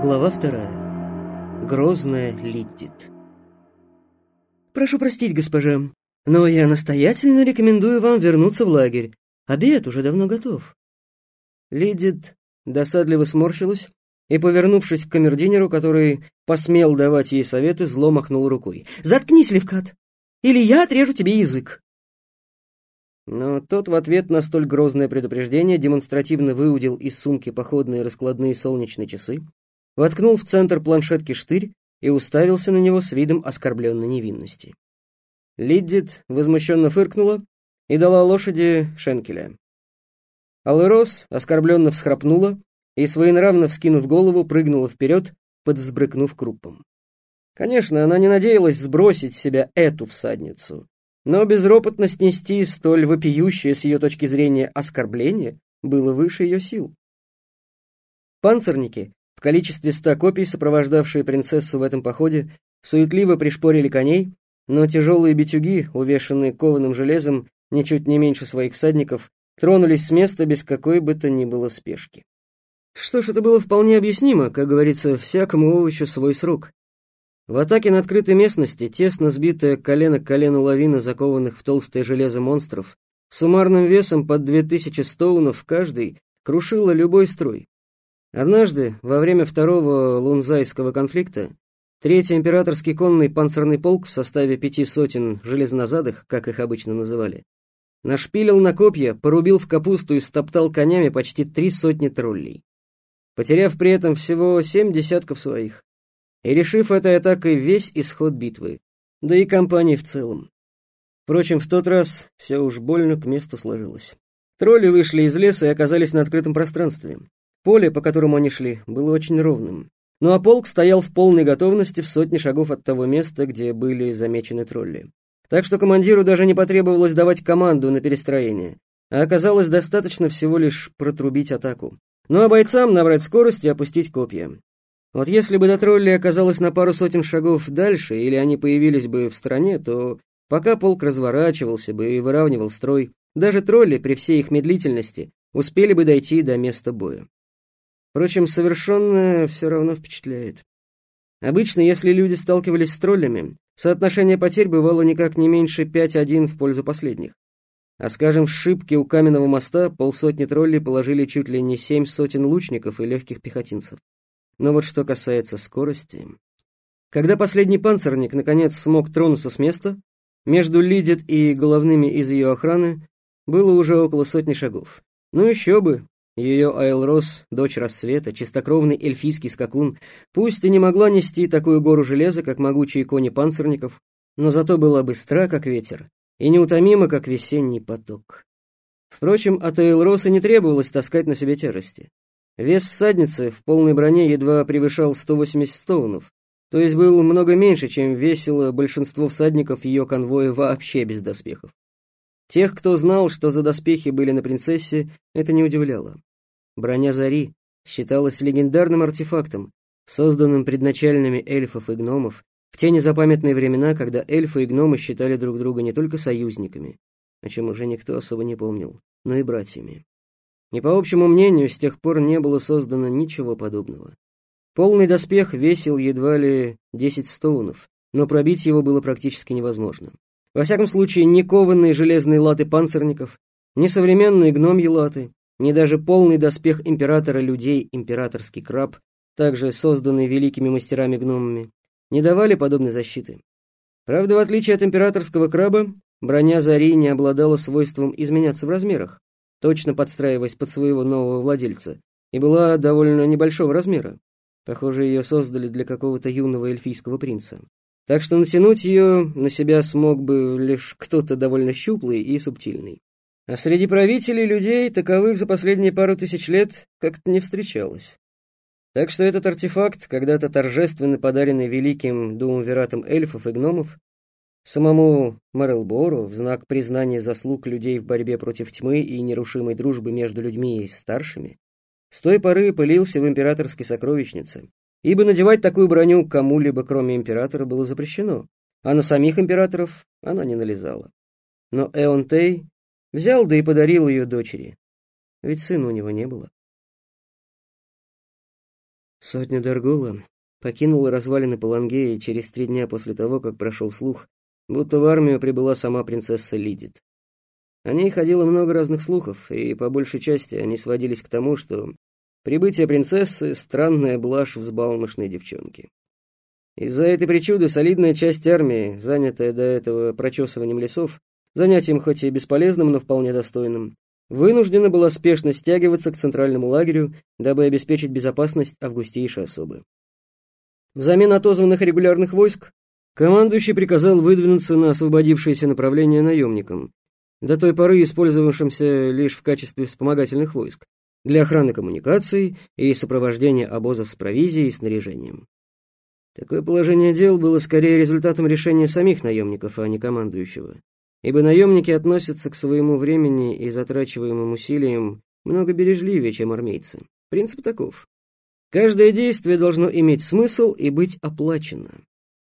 Глава вторая. Грозная Лиддит. «Прошу простить, госпожа, но я настоятельно рекомендую вам вернуться в лагерь. Обед уже давно готов». Лиддит досадливо сморщилась и, повернувшись к камердинеру, который посмел давать ей советы, зло махнул рукой. «Заткнись, Левкат, или я отрежу тебе язык!» Но тот в ответ на столь грозное предупреждение демонстративно выудил из сумки походные раскладные солнечные часы, воткнул в центр планшетки штырь и уставился на него с видом оскорбленной невинности. Лиддит возмущенно фыркнула и дала лошади шенкеля. Алэрос оскорбленно всхрапнула и, своенравно вскинув голову, прыгнула вперед, подвзбрыкнув крупом. Конечно, она не надеялась сбросить себя эту всадницу, но безропотно снести столь вопиющее с ее точки зрения оскорбление было выше ее сил. Панцирники, в количестве ста копий, сопровождавшие принцессу в этом походе, суетливо пришпорили коней, но тяжелые битюги, увешанные кованым железом, ничуть не меньше своих всадников, тронулись с места без какой бы то ни было спешки. Что ж, это было вполне объяснимо, как говорится, всякому овощу свой срок. В атаке на открытой местности, тесно сбитая колено к колену лавина закованных в толстое железо монстров, суммарным весом под 2000 стоунов каждый, крушила любой строй. Однажды, во время второго лунзайского конфликта, Третий императорский конный панцирный полк в составе пяти сотен железнозадых, как их обычно называли, нашпилил на копья, порубил в капусту и стоптал конями почти три сотни троллей, потеряв при этом всего семь десятков своих и решив этой атакой весь исход битвы, да и кампании в целом. Впрочем, в тот раз все уж больно к месту сложилось. Тролли вышли из леса и оказались на открытом пространстве. Поле, по которому они шли, было очень ровным. Ну а полк стоял в полной готовности в сотне шагов от того места, где были замечены тролли. Так что командиру даже не потребовалось давать команду на перестроение, а оказалось достаточно всего лишь протрубить атаку. Ну а бойцам набрать скорость и опустить копья. Вот если бы до троллей оказалось на пару сотен шагов дальше, или они появились бы в стороне, то пока полк разворачивался бы и выравнивал строй, даже тролли при всей их медлительности успели бы дойти до места боя. Впрочем, совершенное все равно впечатляет. Обычно, если люди сталкивались с троллями, соотношение потерь бывало никак не меньше 5-1 в пользу последних. А скажем, в шибке у каменного моста полсотни троллей положили чуть ли не семь сотен лучников и легких пехотинцев. Но вот что касается скорости... Когда последний панцирник наконец смог тронуться с места, между Лидит и головными из ее охраны было уже около сотни шагов. Ну еще бы, ее Айлрос, дочь рассвета, чистокровный эльфийский скакун, пусть и не могла нести такую гору железа, как могучие кони панцирников, но зато была быстра, как ветер, и неутомима, как весенний поток. Впрочем, от Эйлроса не требовалось таскать на себе тяжести. Вес всадницы в полной броне едва превышал 180 стоунов, то есть был много меньше, чем весило большинство всадников ее конвоя вообще без доспехов. Тех, кто знал, что за доспехи были на принцессе, это не удивляло. Броня Зари считалась легендарным артефактом, созданным предначальными эльфов и гномов в те незапамятные времена, когда эльфы и гномы считали друг друга не только союзниками, о чем уже никто особо не помнил, но и братьями. И по общему мнению, с тех пор не было создано ничего подобного. Полный доспех весил едва ли 10 стоунов, но пробить его было практически невозможно. Во всяком случае, ни кованные железные латы панцирников, ни современные гномьи латы, ни даже полный доспех императора людей, императорский краб, также созданный великими мастерами-гномами, не давали подобной защиты. Правда, в отличие от императорского краба, броня Зари не обладала свойством изменяться в размерах точно подстраиваясь под своего нового владельца, и была довольно небольшого размера. Похоже, ее создали для какого-то юного эльфийского принца. Так что натянуть ее на себя смог бы лишь кто-то довольно щуплый и субтильный. А среди правителей людей таковых за последние пару тысяч лет как-то не встречалось. Так что этот артефакт, когда-то торжественно подаренный великим думвиратом эльфов и гномов, Самому Морелбору в знак признания заслуг людей в борьбе против тьмы и нерушимой дружбы между людьми и старшими, с той поры пылился в императорской сокровищнице, ибо надевать такую броню кому-либо, кроме императора, было запрещено, а на самих императоров она не налезала. Но Эонтей взял да и подарил ее дочери, ведь сына у него не было. Сотня Даргола покинула развалины Палангеи через три дня после того, как прошел слух, будто в армию прибыла сама принцесса Лидит. О ней ходило много разных слухов, и по большей части они сводились к тому, что прибытие принцессы — странная блажь взбалмошной девчонки. Из-за этой причуды солидная часть армии, занятая до этого прочесыванием лесов, занятием хоть и бесполезным, но вполне достойным, вынуждена была спешно стягиваться к центральному лагерю, дабы обеспечить безопасность августейшей особы. Взамен отозванных регулярных войск, командующий приказал выдвинуться на освободившееся направление наемникам, до той поры использовавшимся лишь в качестве вспомогательных войск, для охраны коммуникаций и сопровождения обозов с провизией и снаряжением. Такое положение дел было скорее результатом решения самих наемников, а не командующего, ибо наемники относятся к своему времени и затрачиваемым усилиям много бережливее, чем армейцы. Принцип таков. Каждое действие должно иметь смысл и быть оплачено.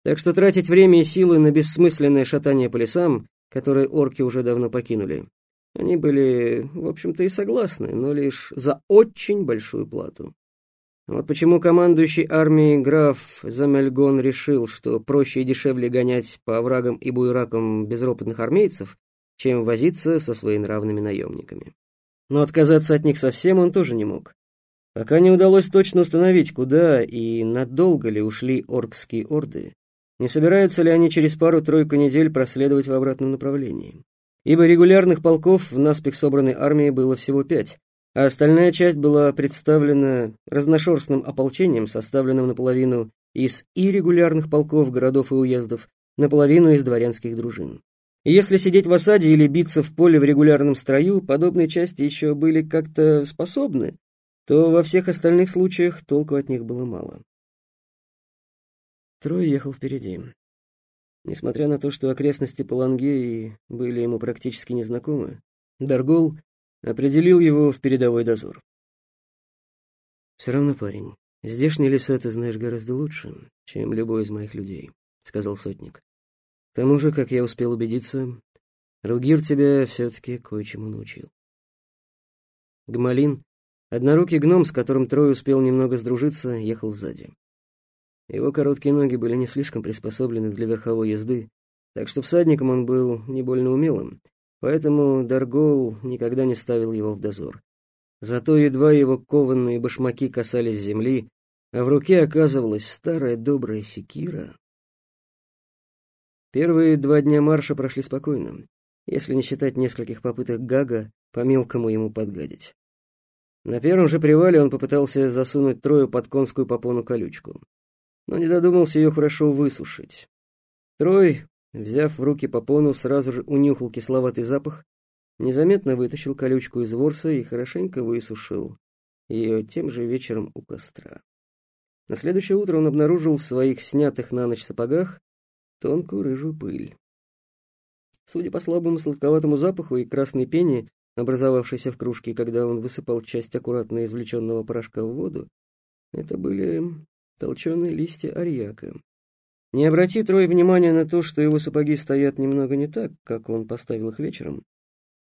Так что тратить время и силы на бессмысленное шатание по лесам, которые орки уже давно покинули, они были, в общем-то, и согласны, но лишь за очень большую плату. Вот почему командующий армией граф Замельгон решил, что проще и дешевле гонять по оврагам и буеракам безропотных армейцев, чем возиться со своенравными наемниками. Но отказаться от них совсем он тоже не мог. Пока не удалось точно установить, куда и надолго ли ушли оркские орды, не собираются ли они через пару-тройку недель проследовать в обратном направлении. Ибо регулярных полков в наспех собранной армии было всего пять, а остальная часть была представлена разношерстным ополчением, составленным наполовину из иррегулярных полков городов и уездов, наполовину из дворянских дружин. И если сидеть в осаде или биться в поле в регулярном строю, подобные части еще были как-то способны, то во всех остальных случаях толку от них было мало. Трой ехал впереди. Несмотря на то, что окрестности Палангеи были ему практически незнакомы, Даргол Определил его в передовой дозор. «Все равно, парень, здешние леса ты знаешь гораздо лучше, чем любой из моих людей», — сказал сотник. «К тому же, как я успел убедиться, Ругир тебя все-таки кое-чему научил». Гмалин, однорукий гном, с которым Трой успел немного сдружиться, ехал сзади. Его короткие ноги были не слишком приспособлены для верховой езды, так что всадником он был не больно умелым, Поэтому Даргол никогда не ставил его в дозор. Зато едва его кованные башмаки касались земли, а в руке оказывалась старая добрая секира. Первые два дня марша прошли спокойно, если не считать нескольких попыток Гага по-мелкому ему подгадить. На первом же привале он попытался засунуть Трою под конскую попону колючку, но не додумался ее хорошо высушить. Трой Взяв в руки попону, сразу же унюхал кисловатый запах, незаметно вытащил колючку из ворса и хорошенько высушил ее тем же вечером у костра. На следующее утро он обнаружил в своих снятых на ночь сапогах тонкую рыжую пыль. Судя по слабому сладковатому запаху и красной пене, образовавшейся в кружке, когда он высыпал часть аккуратно извлеченного порошка в воду, это были толченые листья арьяка. Не обрати Трой внимания на то, что его сапоги стоят немного не так, как он поставил их вечером,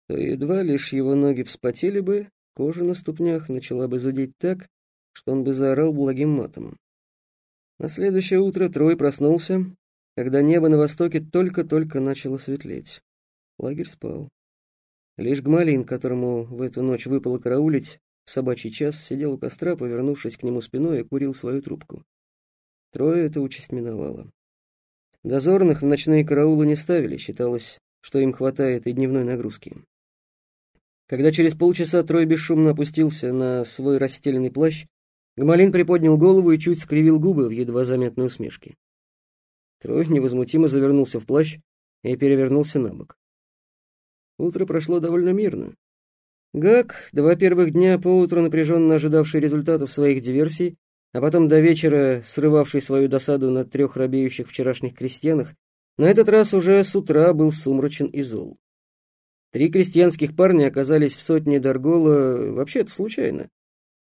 то едва лишь его ноги вспотели бы, кожа на ступнях начала бы зудеть так, что он бы заорал благим матом. На следующее утро Трой проснулся, когда небо на востоке только-только начало светлеть. Лагерь спал. Лишь Гмалин, которому в эту ночь выпало караулить, в собачий час сидел у костра, повернувшись к нему спиной и курил свою трубку. Трое эта участь миновала. Дозорных в ночные караулы не ставили, считалось, что им хватает и дневной нагрузки. Когда через полчаса Трой бесшумно опустился на свой расстеленный плащ, Гмалин приподнял голову и чуть скривил губы в едва заметной усмешке. Трой невозмутимо завернулся в плащ и перевернулся на бок. Утро прошло довольно мирно. Гак, два первых дня поутру напряженно ожидавший результатов своих диверсий, а потом до вечера срывавший свою досаду на трех робеющих вчерашних крестьянах, на этот раз уже с утра был сумрачен и зол. Три крестьянских парня оказались в сотне Даргола вообще-то случайно.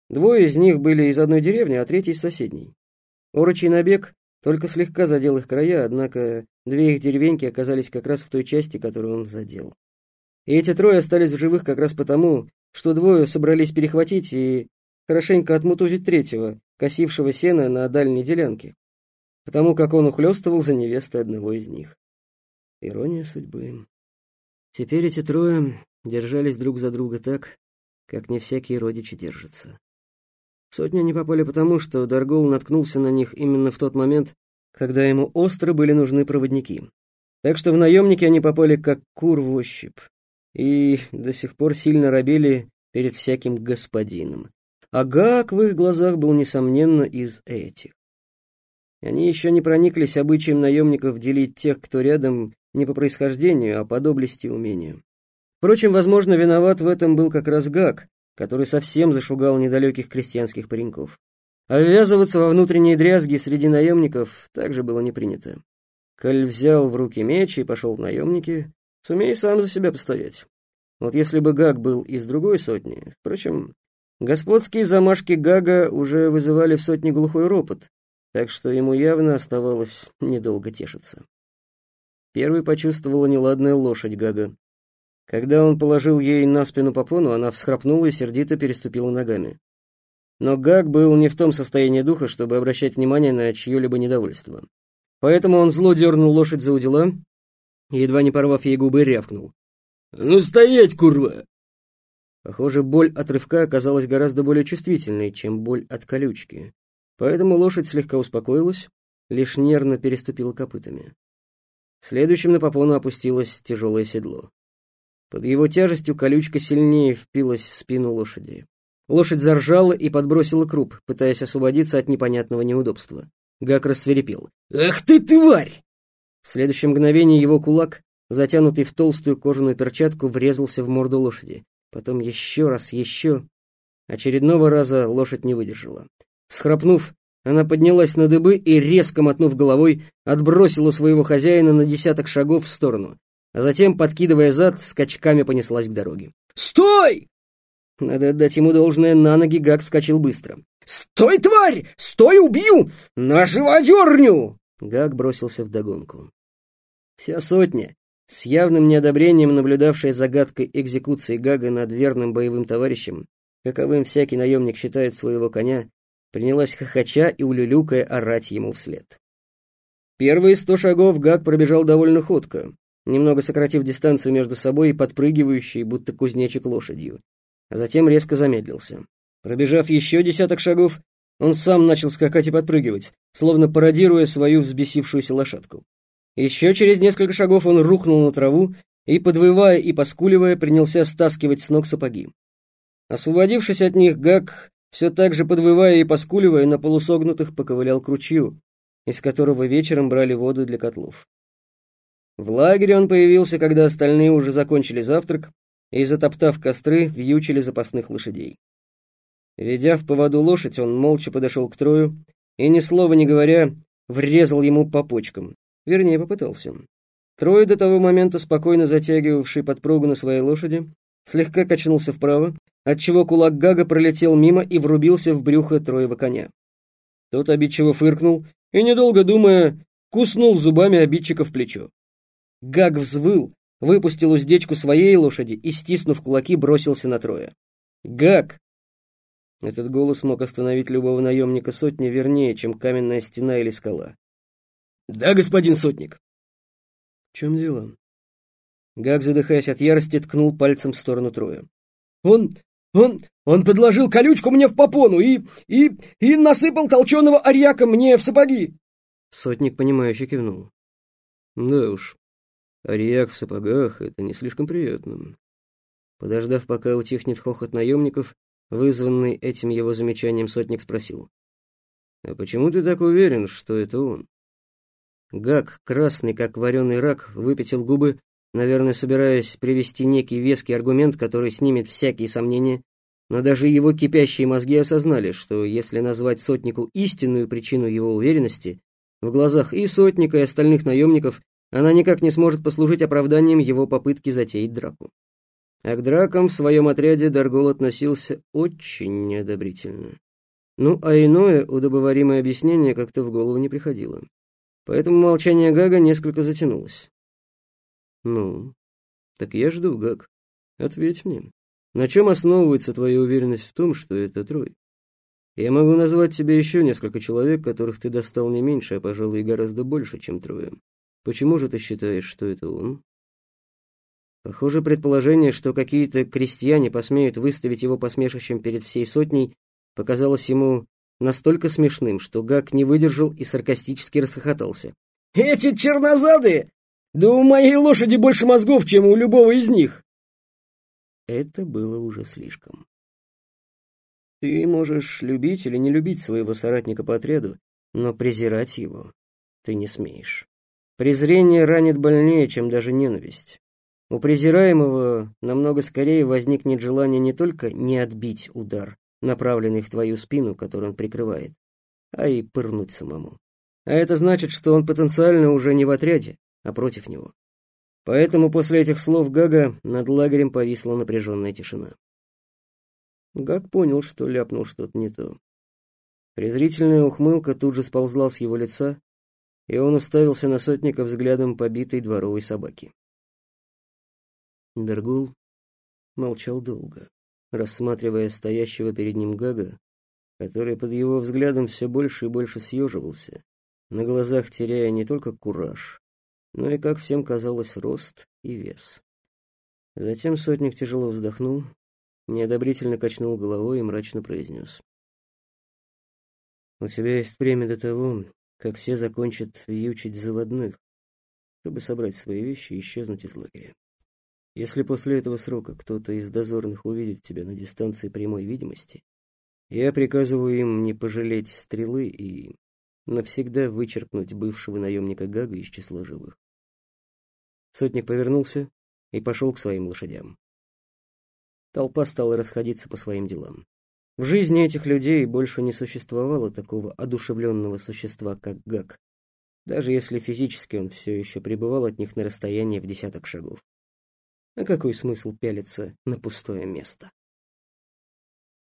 Двое из них были из одной деревни, а третий из соседней. Орочий набег только слегка задел их края, однако две их деревеньки оказались как раз в той части, которую он задел. И эти трое остались в живых как раз потому, что двое собрались перехватить и хорошенько отмутузить третьего, косившего сена на дальней делянке, потому как он ухлёстывал за невестой одного из них. Ирония судьбы. Теперь эти трое держались друг за друга так, как не всякие родичи держатся. Сотни не попали потому, что Даргол наткнулся на них именно в тот момент, когда ему остро были нужны проводники. Так что в наемники они попали как кур в ощупь и до сих пор сильно робели перед всяким господином. А Гак в их глазах был, несомненно, из этих. Они еще не прониклись обычаем наемников делить тех, кто рядом, не по происхождению, а по доблести и умению. Впрочем, возможно, виноват в этом был как раз Гак, который совсем зашугал недалеких крестьянских пареньков. А ввязываться во внутренние дрязги среди наемников также было не принято. Коль взял в руки меч и пошел в наемники, сумей сам за себя постоять. Вот если бы Гаг был из другой сотни, впрочем, господские замашки Гага уже вызывали в сотне глухой ропот, так что ему явно оставалось недолго тешиться. Первый почувствовала неладная лошадь Гага. Когда он положил ей на спину попону, она всхрапнула и сердито переступила ногами. Но Гаг был не в том состоянии духа, чтобы обращать внимание на чье-либо недовольство. Поэтому он зло дернул лошадь за удила едва не порвав ей губы, рявкнул. «Ну стоять, курва!» Похоже, боль от рывка оказалась гораздо более чувствительной, чем боль от колючки. Поэтому лошадь слегка успокоилась, лишь нервно переступила копытами. Следующим на попону опустилось тяжелое седло. Под его тяжестью колючка сильнее впилась в спину лошади. Лошадь заржала и подбросила круп, пытаясь освободиться от непонятного неудобства. Гак рассверепел. «Ах ты, тварь!» В следующее мгновение его кулак, затянутый в толстую кожаную перчатку, врезался в морду лошади. Потом еще раз, еще. Очередного раза лошадь не выдержала. Всхрапнув, она поднялась на дыбы и, резко мотнув головой, отбросила своего хозяина на десяток шагов в сторону а затем, подкидывая зад, скачками понеслась к дороге. «Стой!» Надо отдать ему должное, на ноги Гак вскочил быстро. «Стой, тварь! Стой, убью! На живодерню!» Гак бросился вдогонку. Вся сотня, с явным неодобрением наблюдавшая загадкой экзекуции Гага над верным боевым товарищем, каковым всякий наемник считает своего коня, принялась хохоча и улюлюкая орать ему вслед. Первые сто шагов Гаг пробежал довольно ходко, немного сократив дистанцию между собой и подпрыгивающей, будто кузнечик лошадью. А затем резко замедлился. Пробежав еще десяток шагов, он сам начал скакать и подпрыгивать, словно пародируя свою взбесившуюся лошадку. Еще через несколько шагов он рухнул на траву и, подвывая и поскуливая, принялся стаскивать с ног сапоги. Освободившись от них, Гак, все так же подвывая и поскуливая, на полусогнутых поковылял к ручью, из которого вечером брали воду для котлов. В лагере он появился, когда остальные уже закончили завтрак и, затоптав костры, вьючили запасных лошадей. Ведя в поводу лошадь, он молча подошел к Трою и, ни слова не говоря, врезал ему по почкам. Вернее, попытался. Трой, до того момента спокойно затягивавший подпругу на своей лошади, слегка качнулся вправо, отчего кулак Гага пролетел мимо и врубился в брюхо Троева коня. Тот обидчиво фыркнул и, недолго думая, куснул зубами обидчика в плечо. Гаг взвыл, выпустил уздечку своей лошади и, стиснув кулаки, бросился на Троя. «Гаг!» Этот голос мог остановить любого наемника сотни вернее, чем каменная стена или скала. «Да, господин сотник!» «В чем дело?» Гаг, задыхаясь от ярости, ткнул пальцем в сторону Троя. «Он... он... он подложил колючку мне в попону и... и... и насыпал толченого арьяка мне в сапоги!» Сотник, понимающе кивнул. «Да уж, Ариак в сапогах — это не слишком приятно. Подождав, пока утихнет хохот наемников, вызванный этим его замечанием, сотник спросил. «А почему ты так уверен, что это он?» Гак, красный, как вареный рак, выпятил губы, наверное, собираясь привести некий веский аргумент, который снимет всякие сомнения, но даже его кипящие мозги осознали, что если назвать сотнику истинную причину его уверенности, в глазах и сотника, и остальных наемников она никак не сможет послужить оправданием его попытки затеять драку. А к дракам в своем отряде Даргол относился очень неодобрительно. Ну, а иное удобоваримое объяснение как-то в голову не приходило. Поэтому молчание Гага несколько затянулось. «Ну, так я жду, Гаг. Ответь мне, на чем основывается твоя уверенность в том, что это Трой?» Я могу назвать тебе еще несколько человек, которых ты достал не меньше, а, пожалуй, гораздо больше, чем трое. Почему же ты считаешь, что это он? Похоже, предположение, что какие-то крестьяне посмеют выставить его посмешищем перед всей сотней, показалось ему настолько смешным, что Гак не выдержал и саркастически расхохотался. «Эти чернозадые! Да у моей лошади больше мозгов, чем у любого из них!» Это было уже слишком. Ты можешь любить или не любить своего соратника по отряду, но презирать его ты не смеешь. Презрение ранит больнее, чем даже ненависть. У презираемого намного скорее возникнет желание не только не отбить удар, направленный в твою спину, который он прикрывает, а и пырнуть самому. А это значит, что он потенциально уже не в отряде, а против него. Поэтому после этих слов Гага над лагерем повисла напряженная тишина. Гаг понял, что ляпнул что-то не то. Презрительная ухмылка тут же сползла с его лица, и он уставился на сотника взглядом побитой дворовой собаки. Даргул молчал долго, рассматривая стоящего перед ним Гага, который под его взглядом все больше и больше съеживался, на глазах теряя не только кураж, но и, как всем казалось, рост и вес. Затем сотник тяжело вздохнул, неодобрительно качнул головой и мрачно произнес. «У тебя есть время до того, как все закончат вьючить заводных, чтобы собрать свои вещи и исчезнуть из лагеря. Если после этого срока кто-то из дозорных увидит тебя на дистанции прямой видимости, я приказываю им не пожалеть стрелы и навсегда вычеркнуть бывшего наемника Гага из числа живых. Сотник повернулся и пошел к своим лошадям. Толпа стала расходиться по своим делам. В жизни этих людей больше не существовало такого одушевленного существа, как Гаг, даже если физически он все еще пребывал от них на расстоянии в десяток шагов. А какой смысл пялиться на пустое место?